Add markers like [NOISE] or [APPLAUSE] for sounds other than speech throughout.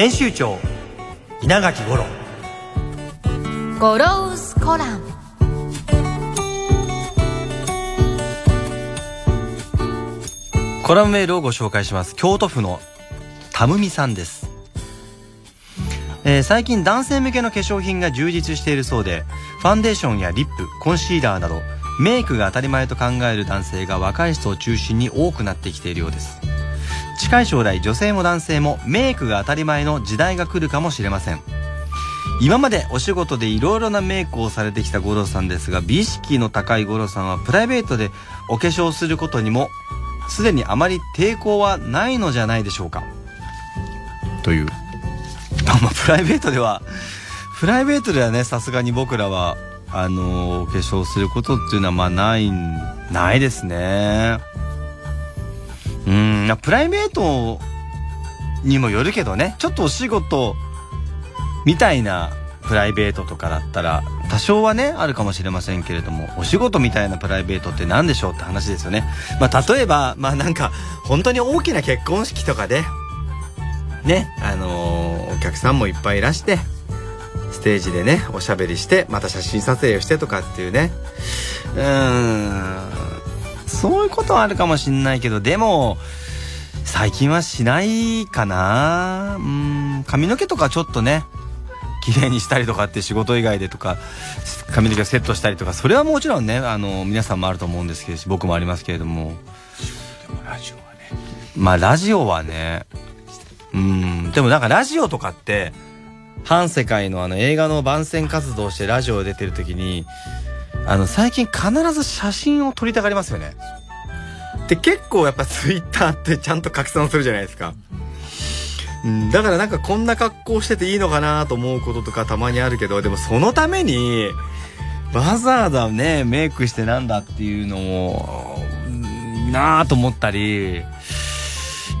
編集長稲垣五郎。ゴロウスコラム。コラムメールをご紹介します。京都府のたむみさんです、えー最近男性向けの化粧品が充実しているそうでファンデーションやリップコンシーラーなどメイクが当たり前と考える男性が若い人を中心に多くなってきているようです近い将来女性も男性もメイクが当たり前の時代が来るかもしれません。今までお仕事でいろいろなメイクをされてきた五郎さんですが美意識の高い五郎さんはプライベートでお化粧することにもすでにあまり抵抗はないのじゃないでしょうか。という。まあまあプライベートではプライベートではねさすがに僕らはあのーお化粧することっていうのはまあないないですねうん。プライベートにもよるけどね。ちょっとお仕事みたいなプライベートとかだったら多少はねあるかもしれませんけれどもお仕事みたいなプライベートって何でしょうって話ですよね。まあ例えばまあなんか本当に大きな結婚式とかでねあのーお客さんもいっぱいいらしてステージでねおしゃべりしてまた写真撮影をしてとかっていうね。うん。そういうことはあるかもしんないけどでも最近はしないかな。うん髪の毛とかちょっとね綺麗にしたりとかって仕事以外でとか髪の毛をセットしたりとかそれはもちろんねあの皆さんもあると思うんですけど僕もありますけれどもラジオはね。まあラジオはねうんでもなんかラジオとかって反世界のあの映画の番宣活動をしてラジオ出てる時にあの最近必ず写真を撮りたがりますよね。で結構やっぱツイッターってちゃんと拡散するじゃないですか。うんだからなんかこんな格好してていいのかなと思うこととかたまにあるけどでもそのためにわざわざねメイクしてなんだっていうのもなあと思ったり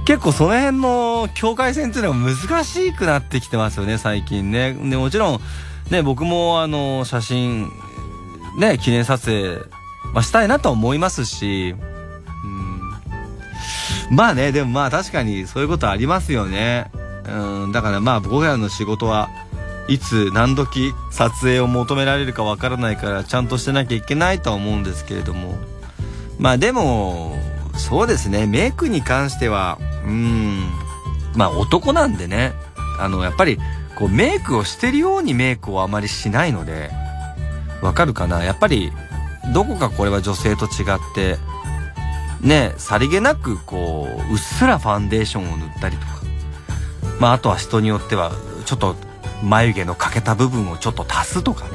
結構その辺の境界線っていうのが難しくなってきてますよね最近ね。でもちろんね僕もあの写真ね記念撮影はしたいなと思いますしうん。まあねでもまあ確かにそういうことありますよね。うんだからまあ僕らの仕事はいつ何時撮影を求められるかわからないからちゃんとしてなきゃいけないとは思うんですけれども。まあでもそうですね。メイクに関してはうん。まあ男なんでね。あのやっぱりこうメイクをしてるようにメイクをあまりしないので。わかるかな？やっぱりどこかこれは女性と違ってねさりげなくこううっすらファンデーションを塗ったりとか。まああとは人によってはちょっと眉毛の欠けた部分をちょっと足すとかね。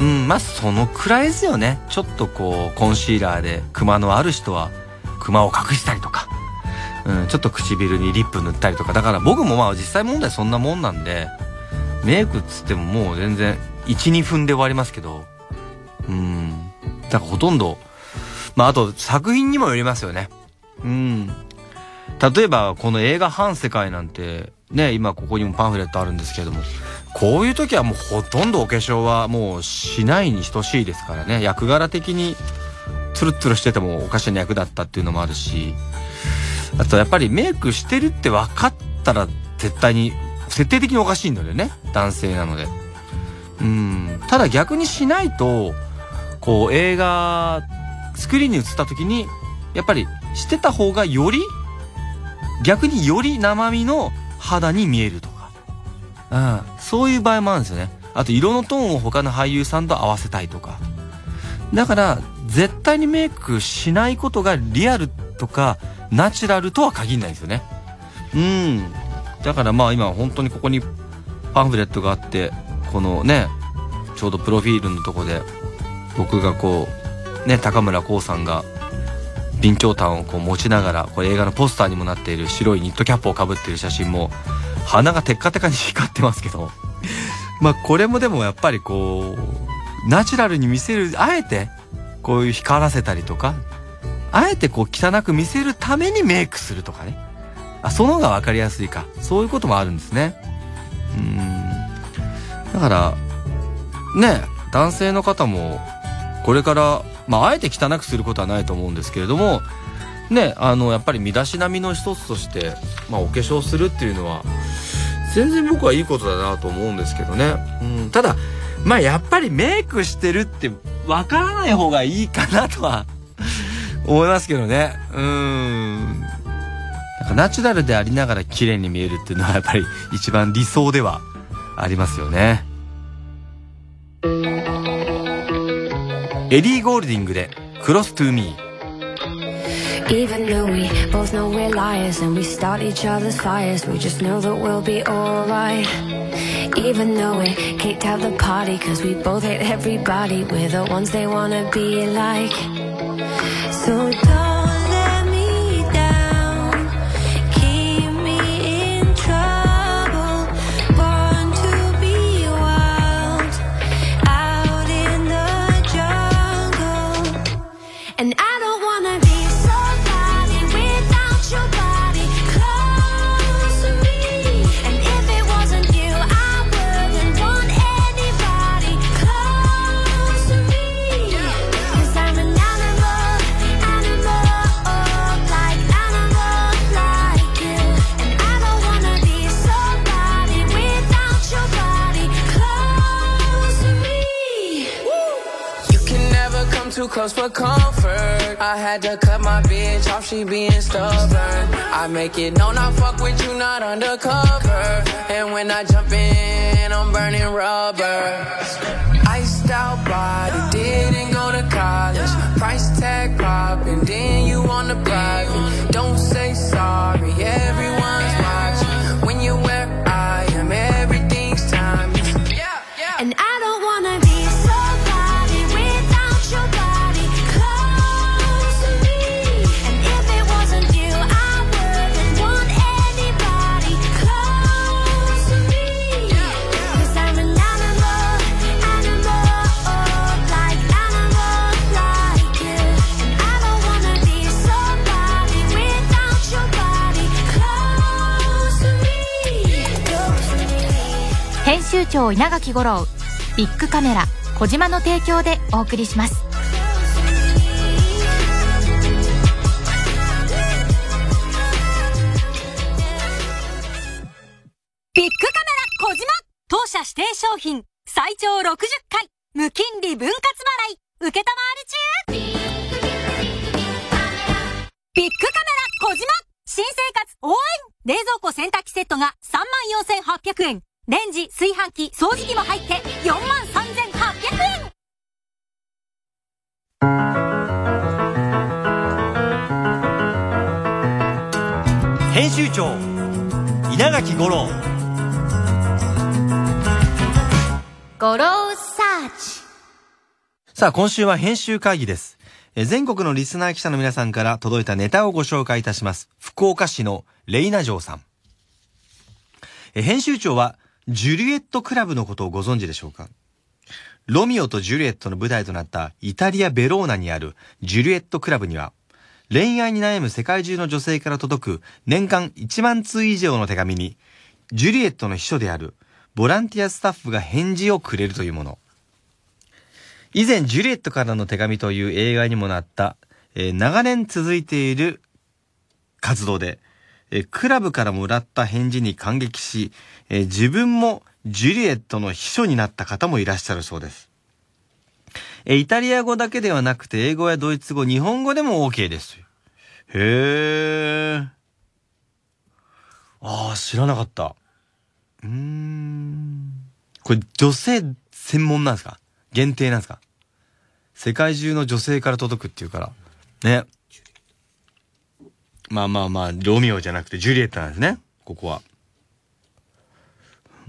うんまあそのくらいですよね。ちょっとこうコンシーラーでクマのある人はクマを隠したりとか、うん、ちょっと唇にリップ塗ったりとか。だから僕もまあ実際問題そんなもんなんでメイクっつってももう全然12分で終わりますけど。うん。だからほとんどまああと作品にもよりますよね。うん。例えばこの映画「反世界」なんてね今ここにもパンフレットあるんですけれどもこういう時はもうほとんどお化粧はもうしないに等しいですからね。役柄的にツルツルしててもおかしな役だったっていうのもあるし。あとやっぱりメイクしてるって分かったら絶対に設定的におかしいのでね。男性なので。うん。ただ逆にしないとこう映画スクリーンに映った時にやっぱりしてた方がより逆により生身の肌に見えるとか、うん、そういう場合もあるんですよね。あと色のトーンを他の俳優さんと合わせたいとか。だから絶対にメイクしないことがリアルとかナチュラルとは限らないんですよね。うん。だからまあ今本当にここにパンフレットがあってこのねちょうどプロフィールのとこで僕がこうね高村光さんが備長炭をこう持ちながらこれ映画のポスターにもなっている白いニットキャップをかぶってる写真も鼻がテッカテカに光ってますけど [LAUGHS] まあこれもでもやっぱりこうナチュラルに見せるあえてこういう光らせたりとかあえてこう汚く見せるためにメイクするとかね。あその方が分かりやすいか。そういうこともあるんですね。だからね男性の方もこれからまああえて汚くすることはないと思うんですけれどもねあのやっぱり身だしなみの一つとして、まあ、お化粧するっていうのは全然僕はいいことだなと思うんですけどね、うん、ただまあやっぱりメイクしてるってわからない方がいいかなとは [LAUGHS] 思いますけどね。うん。なんかナチュラルでありながら綺麗に見えるっていうのはやっぱり一番理想ではありますよねエリー・ゴールディングで「クロス・トゥ・ミー」Even though we both know we're liars and we start each other's fires, we just know that we'll be alright. Even though we kicked out the party, cause we both hate everybody, we're the ones they wanna be like. To cut my bitch off, she being stubborn. I make it known I fuck with you, not undercover. And when I jump in, I'm burning rubber. 長稲垣吾郎ビッグカメラ小島の提供でお送りします。ビッグカメラ小島。当社指定商品最長60回。無金利分割払い。受けたまわり中。ビッグカメラ小島。新生活応援。冷蔵庫洗濯機セットが34,800円。レンジ、炊飯器、掃除機も入って43,800円。編集長稲垣吾郎。ゴローサーチさあ今週は編集会議です。えー全国のリスナー記者の皆さんから届いたネタをご紹介いたします。福岡市のレイナ城さん。えー編集長はジュリエットクラブのことをご存知でしょうか？ロミオとジュリエットの舞台となったイタリア・ベローナにあるジュリエットクラブには恋愛に悩む世界中の女性から届く年間1万通以上の手紙にジュリエットの秘書であるボランティアスタッフが返事をくれるというもの。以前、ジュリエットからの手紙という映画にもなった、えー長年続いている活動で、えクラブからもらった返事に感激し、え自分もジュリエットの秘書になった方もいらっしゃるそうです。えイタリア語だけではなくて、英語やドイツ語、日本語でも OK です。へー。ああ、知らなかった。うーん。これ女性専門なんですか？限定なんですか？世界中の女性から届くっていうから。ね。まあまあまあ、ロミオじゃなくてジュリエットなんですね。ここは。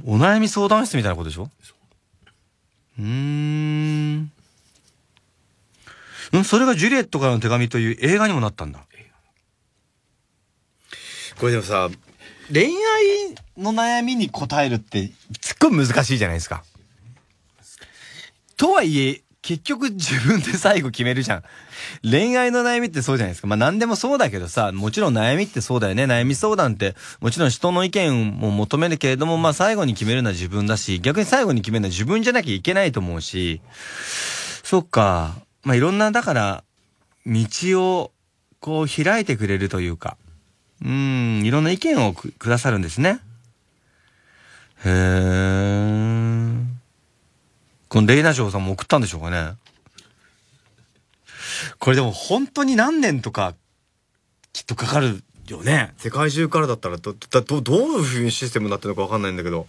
お悩み相談室みたいなことでしょ？うーん。うんそれがジュリエットからの手紙という映画にもなったんだ。これでもさ、恋愛の悩みに答えるってすっごい難しいじゃないですか。とはいえ、結局自分で最後決めるじゃん。恋愛の悩みってそうじゃないですか。まあ何でもそうだけどさ、もちろん悩みってそうだよね。悩み相談って、もちろん人の意見も求めるけれども、まあ最後に決めるのは自分だし、逆に最後に決めるのは自分じゃなきゃいけないと思うし、そっか。まあいろんな、だから、道をこう開いてくれるというか、うん、いろんな意見をくださるんですね。へー。このレイナ嬢さんも送ったんでしょうかね。これでも本当に何年とか、きっとかかるよね。世界中からだったらど、ど、どどういうふうにシステムになってるのかわかんないんだけど。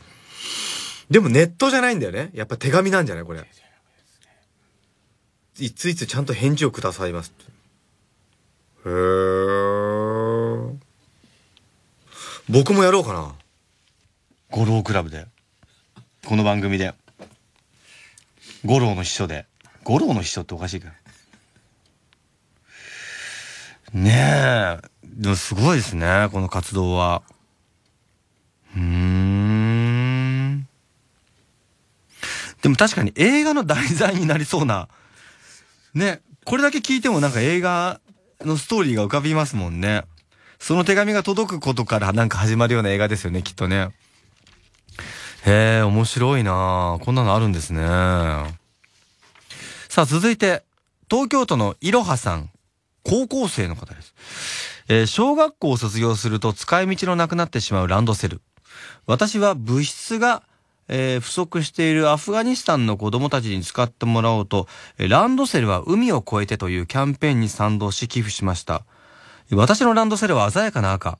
でもネットじゃないんだよね。やっぱ手紙なんじゃないこれ。いついつちゃんと返事をくださいますって。へー。僕もやろうかな。五郎クラブで。この番組で。五郎の秘書で。五郎の秘書っておかしいか。ねえ。でもすごいですね、この活動は。うーん。でも確かに映画の題材になりそうな。ね、これだけ聞いてもなんか映画のストーリーが浮かびますもんね。その手紙が届くことからなんか始まるような映画ですよね、きっとね。へえ、面白いなこんなのあるんですね。さあ、続いて、東京都のいろはさん、高校生の方です。えー小学校を卒業すると使い道のなくなってしまうランドセル。私は物質が、えー不足しているアフガニスタンの子供たちに使ってもらおうと、ランドセルは海を越えてというキャンペーンに賛同し寄付しました。私のランドセルは鮮やかな赤。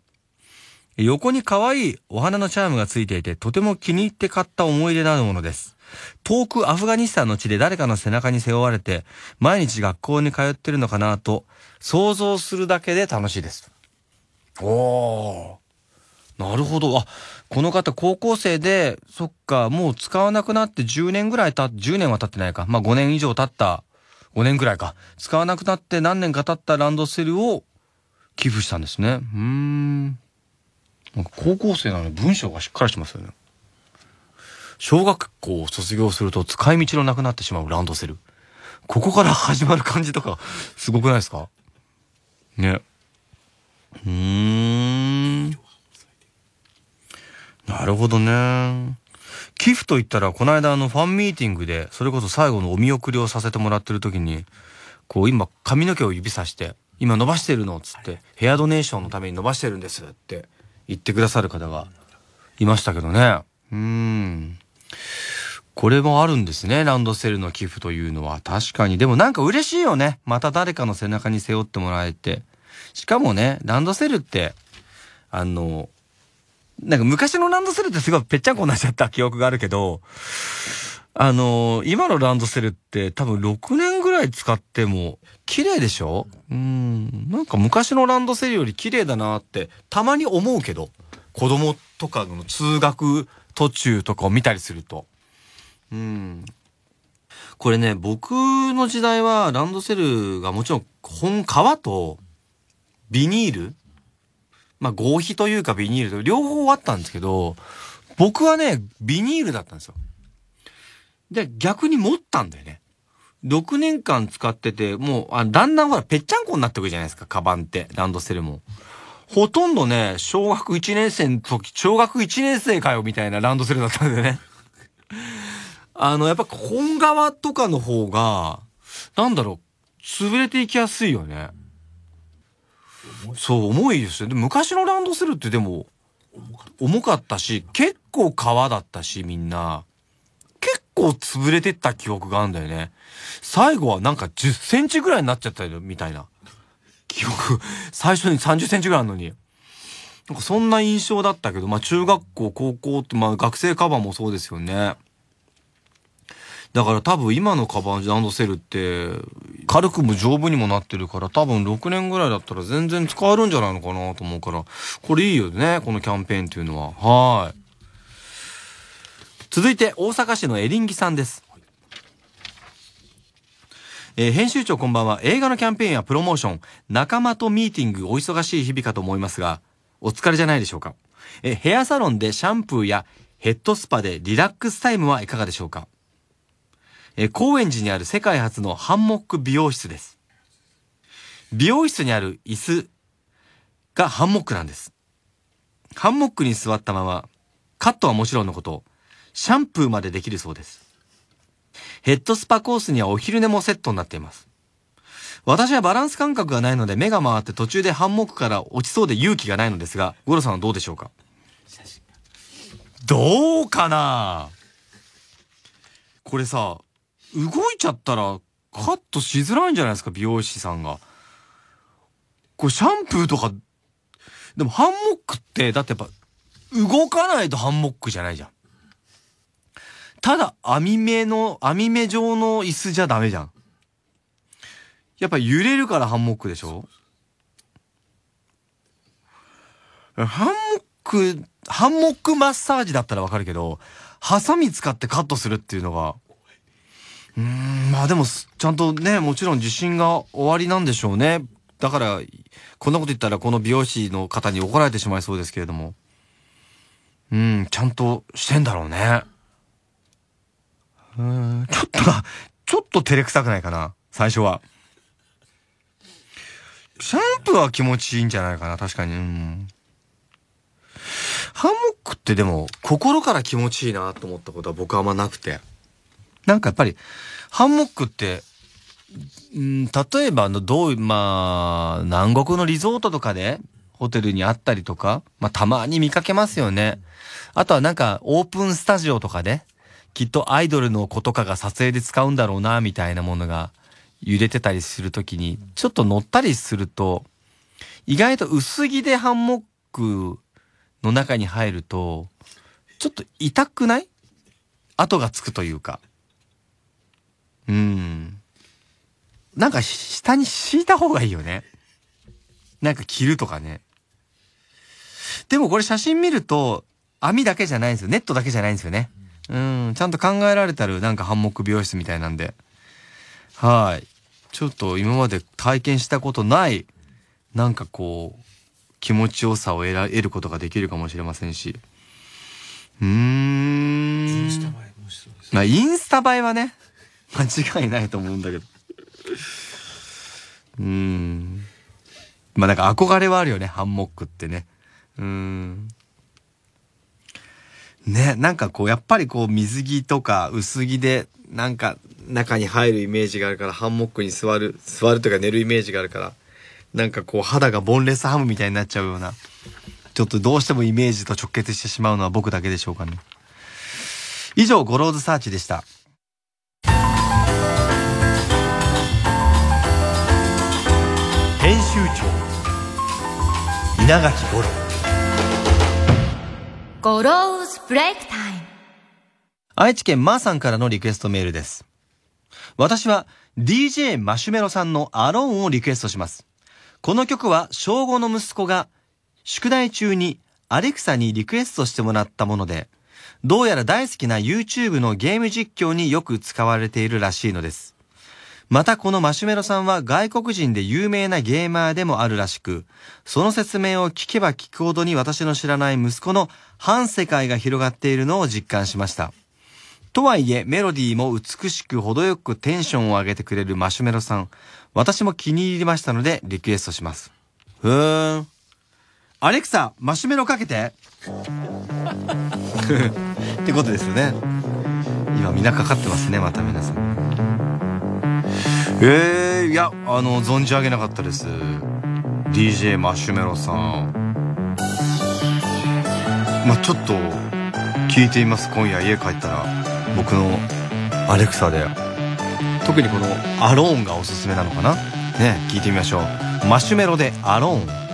横に可愛いお花のチャームがついていて、とても気に入って買った思い出のあるものです。遠くアフガニスタンの地で誰かの背中に背負われて、毎日学校に通ってるのかなと、想像するだけで楽しいです。おー。なるほど。あ、この方高校生で、そっか、もう使わなくなって10年ぐらい経、10年は経ってないか。まあ5年以上経った、5年ぐらいか。使わなくなって何年か経ったランドセルを寄付したんですね。うーん。なんか高校生なのに文章がしっかりしますよね。小学校を卒業すると使い道のなくなってしまうランドセル。ここから始まる感じとか、すごくないですか？ね。うーん。なるほどね。寄付と言ったら、この間あのファンミーティングで、それこそ最後のお見送りをさせてもらってる時に、こう今髪の毛を指さして、今伸ばしてるのっつって、ヘアドネーションのために伸ばしてるんですって言ってくださる方がいましたけどね。うーん。これもあるんですね。ランドセルの寄付というのは。確かに。でもなんか嬉しいよね。また誰かの背中に背負ってもらえて。しかもね、ランドセルって、あの、なんか昔のランドセルってすごいぺっちゃんこになっちゃった記憶があるけど、あの今のランドセルって多分6年ぐ使っても綺麗でしょ？うん。なんか昔のランドセルより綺麗だなってたまに思うけど、子供とかの通学途中とかを見たりすると。うん。これね、僕の時代はランドセルがもちろん本革とビニールまあ合皮というかビニールと両方あったんですけど、僕はね、ビニールだったんですよ。で、逆に持ったんだよね。6年間使ってて、もう、あだんだんほら、ぺっちゃんこになってくるじゃないですか、カバンって、ランドセルも。ほとんどね、小学1年生の時、小学1年生かよ、みたいなランドセルだったんだよね。[LAUGHS] あの、やっぱ本革とかの方が、なんだろう、潰れていきやすいよね。そう、重いですよ。で昔のランドセルってでも、重かったし、結構革だったし、みんな。構潰れてった記憶があるんだよね。最後はなんか10センチぐらいになっちゃったよ、みたいな。記憶、最初に30センチぐらいあるのに。なんかそんな印象だったけど、まあ中学校、高校って、まあ学生カバンもそうですよね。だから多分今のカバンランドセルって、軽くも丈夫にもなってるから、多分6年ぐらいだったら全然使えるんじゃないのかなと思うから、これいいよね、このキャンペーンっていうのは。はい。続いて、大阪市のエリンギさんです。えー編集長こんばんは。映画のキャンペーンやプロモーション、仲間とミーティング、お忙しい日々かと思いますが、お疲れじゃないでしょうか。えーヘアサロンでシャンプーやヘッドスパでリラックスタイムはいかがでしょうか。えー高円寺にある世界初のハンモック美容室です。美容室にある椅子がハンモックなんです。ハンモックに座ったまま、カットはもちろんのこと、シャンプーまでできるそうです。ヘッドスパコースにはお昼寝もセットになっています。私はバランス感覚がないので目が回って途中でハンモックから落ちそうで勇気がないのですが、ゴロさんはどうでしょうか？どうかな？これさ、動いちゃったらカットしづらいんじゃないですか、美容師さんが。これシャンプーとか、でもハンモックって、だってやっぱ、動かないとハンモックじゃないじゃん。ただ網目の、網目状の椅子じゃダメじゃん。やっぱ揺れるからハンモックでしょ？ハンモック、ハンモックマッサージだったらわかるけど、ハサミ使ってカットするっていうのが、うん、まあでも、ちゃんとね、もちろん自信が終わりなんでしょうね。だから、こんなこと言ったらこの美容師の方に怒られてしまいそうですけれども。うん、ちゃんとしてんだろうね。うん、ちょっとな、ちょっと照れくさくないかな、最初は。シャンプーは気持ちいいんじゃないかな、確かに。うん。ハンモックってでも、心から気持ちいいなと思ったことは僕はあんまなくて。なんかやっぱり、ハンモックって、うん、例えばあの、どう、まあ、南国のリゾートとかで、ホテルにあったりとか、まあ、たまに見かけますよね。あとはなんか、オープンスタジオとかで、きっとアイドルの子とかが撮影で使うんだろうな、みたいなものが揺れてたりするときに、ちょっと乗ったりすると、意外と薄着でハンモックの中に入ると、ちょっと痛くない？跡がつくというか。うん。なんか下に敷いた方がいいよね。なんか着るとかね。でもこれ写真見ると、網だけじゃないんですよ。ネットだけじゃないんですよね。うん。ちゃんと考えられてるなんかハンモック美容室みたいなんで。はい。ちょっと今まで体験したことない、なんかこう、気持ちよさを得ら得ることができるかもしれませんし。うーん。インスタ映えもしそうですまあ、インスタ映えはね、[LAUGHS] 間違いないと思うんだけど。うーん。まあ、なんか憧れはあるよね、ハンモックってね。うーん。ね、なんかこう、やっぱりこう、水着とか薄着で、なんか中に入るイメージがあるから、ハンモックに座る、座るとか寝るイメージがあるから、なんかこう、肌がボンレスハムみたいになっちゃうような、ちょっとどうしてもイメージと直結してしまうのは僕だけでしょうかね。以上、ゴローズサーチでした。編集長稲垣吾郎 Goro's Break Time愛知県マーさんからのリクエストメールです。私は DJ Marshmello さんの Alone をリクエストします。この曲は小5の息子が宿題中に Alexa にリクエストしてもらったもので、どうやら大好きな YouTube のゲーム実況によく使われているらしいのです。またこのマシュメロさんは外国人で有名なゲーマーでもあるらしく、その説明を聞けば聞くほどに私の知らない息子の反世界が広がっているのを実感しました。とはいえ、メロディーも美しく程よくテンションを上げてくれるマシュメロさん。私も気に入りましたので、リクエストします。ふーん。アレクサ、マシュメロかけて。[LAUGHS] ってことですよね。今みんなかかってますね、また皆さん。えー、いや、あの、存じ上げなかったです。DJ マシュメロさん。まあ、ちょっと、聞いてみます、今夜家帰ったら。僕のアレクサで。特にこのアローンがおすすめなのかな？ね、聞いてみましょう。マシュメロでアローン。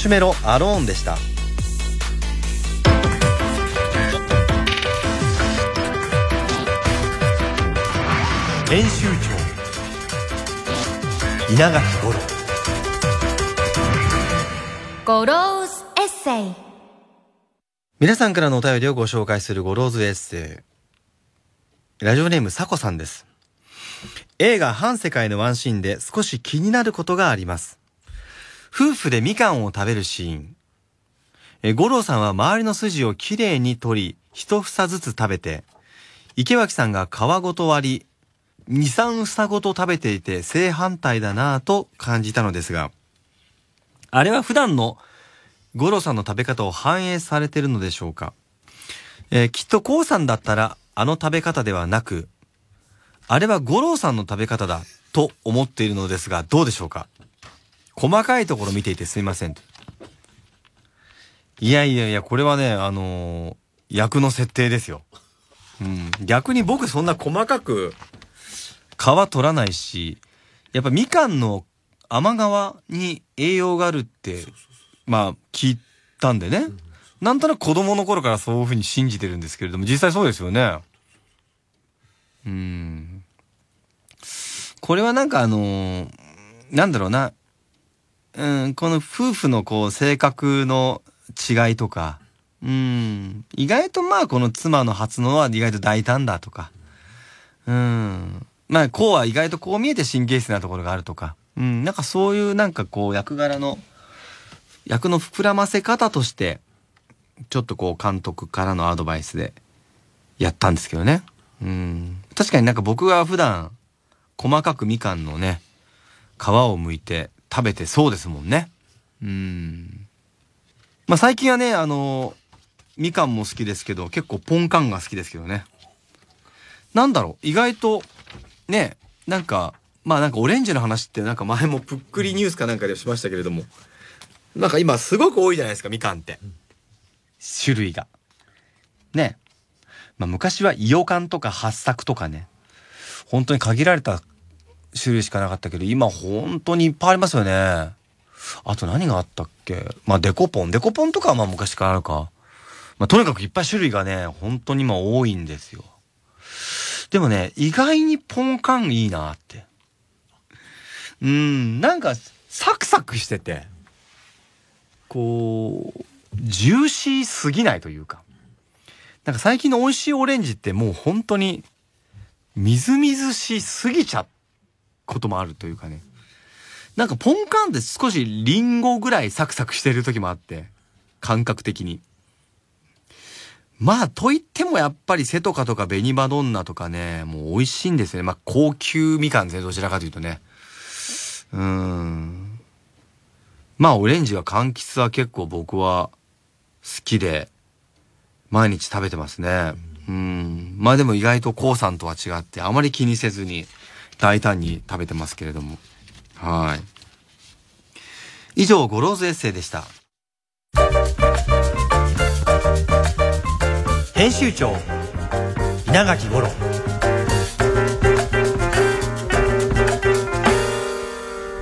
シュメロ Alone でした。編集長稲垣吾郎。 Goro's Essay。皆さんからのお便りをご紹介するゴローズエッセイ。ラジオネームサコさんです。映画半世界のワンシーンで少し気になることがあります夫婦でみかんを食べるシーン。え五郎さんは周りの筋をきれいに取り一房ずつ食べて池脇さんが皮ごと割り二三房ごと食べていて正反対だなぁと感じたのですがあれは普段の五郎さんの食べ方を反映されているのでしょうか、えーきっとこうさんだったらあの食べ方ではなく、あれは五郎さんの食べ方だと思っているのですがどうでしょうか？細かいところ見ていてすいません。いやいやいや、これはね、あのー役の設定ですよ。うん。逆に僕そんな細かく皮取らないし、やっぱみかんの甘皮に栄養があるって、まあ聞いたんでね。なんとなく子供の頃からそういうふうに信じてるんですけれども、実際そうですよね。うん。これはなんかあのーなんだろうな。うん、この夫婦のこう性格の違いとか、うん、意外とまあこの妻の初のは意外と大胆だとか、うん、まあこうは意外とこう見えて神経質なところがあるとか、うん、なんかそういうなんかこう役柄の、役の膨らませ方として、ちょっとこう監督からのアドバイスでやったんですけどね。うん、確かになんか僕が普段細かくみかんのね、皮を剥いて食べてそうですもんね。うん。まあ最近はね、あの、みかんも好きですけど、結構ポンカンが好きですけどね。なんだろう、意外と、ね、なんか、まあなんかオレンジの話ってなんか前もぷっくりニュースかなんかでしましたけれども、なんか今すごく多いじゃないですか、みかんって。種類が。ね。まあ昔はイヨカンとか八作とかね、本当に限られた種類しかなかったけど、今本当にいっぱいありますよね。あと何があったっけ？まあデコポン。デコポンとかはまあ昔からあるか。まあとにかくいっぱい種類がね、本当に今多いんですよ。でもね、意外にポンカンいいなって。うん、なんかサクサクしてて、こう、ジューシーすぎないというか。なんか最近の美味しいオレンジってもう本当にみずみずしすぎちゃうこともあるというかね。なんかポンカンって少しリンゴぐらいサクサクしてる時もあって、感覚的に。まあ、と言ってもやっぱりセトカとかベニバドンナとかね、もう美味しいんですよね。まあ、高級みかんですね、どちらかというとね。うん。まあ、オレンジは柑橘は結構僕は好きで、毎日食べてますね。うん。まあでも意外とコウさんとは違って、あまり気にせずに大胆に食べてますけれども。はい。以上、 Goro's Essay でした。編集長稲垣吾郎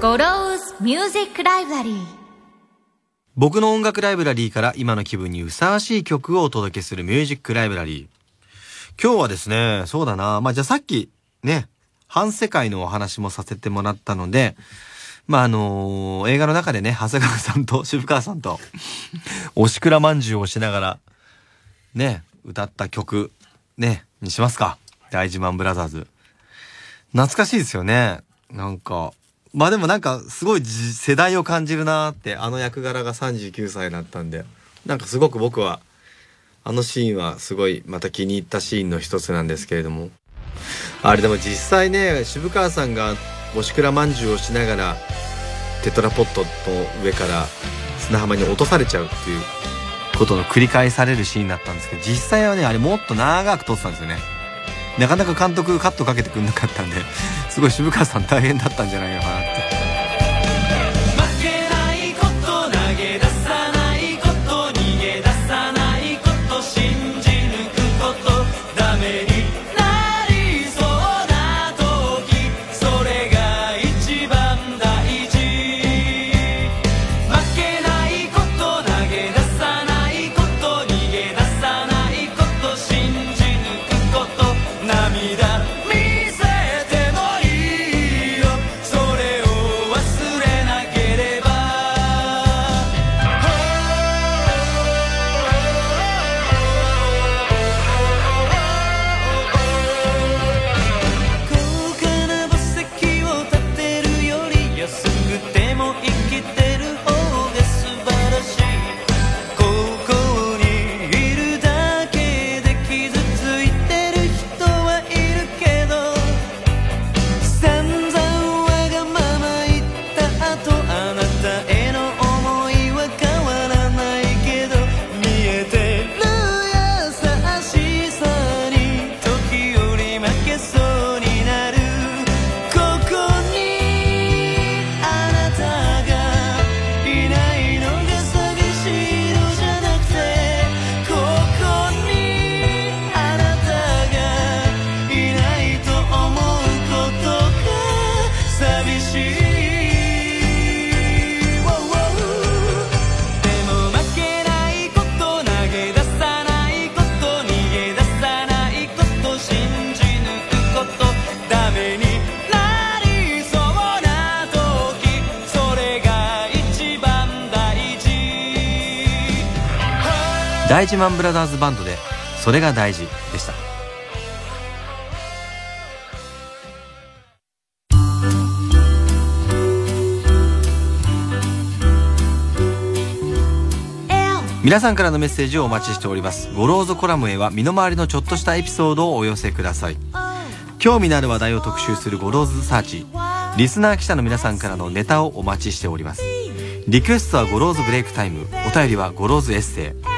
Goro's Music Library僕の音楽ライブラリーから今の気分にふさわしい曲をお届けする Music Library。今日はですね、そうだな。まあ、じゃあさっきね、半世界のお話もさせてもらったので、まあ、あのー映画の中でね、長谷川さんと [LAUGHS] 渋川さんと、おしくらまんじゅうをしながら、ね、歌った曲、ね、にしますか。大自慢ブラザーズ。懐かしいですよね。なんか、まあでもなんかすごい世代を感じるなーって、あの役柄が39歳だったんで、なんかすごく僕は、あのシーンはすごいまた気に入ったシーンの一つなんですけれども。あれでも実際ね、渋川さんがおしくらまんじゅうをしながら、テトラポットの上から砂浜に落とされちゃうっていうことの繰り返されるシーンだったんですけど、実際はね、あれもっと長く撮ってたんですよね。なかなか監督カットかけてくんなかったんで、すごい渋川さん大変だったんじゃないのかなって。大事MANブラザーズバンドで「それが大事」でした。皆さんからのメッセージをお待ちしております。 Goro's Column へは身の回りのちょっとしたエピソードをお寄せください。興味のある話題を特集する Goro's Search。リスナー記者の皆さんからのネタをお待ちしております。リクエストは Goro's Break Time。お便りは Goro's Essay。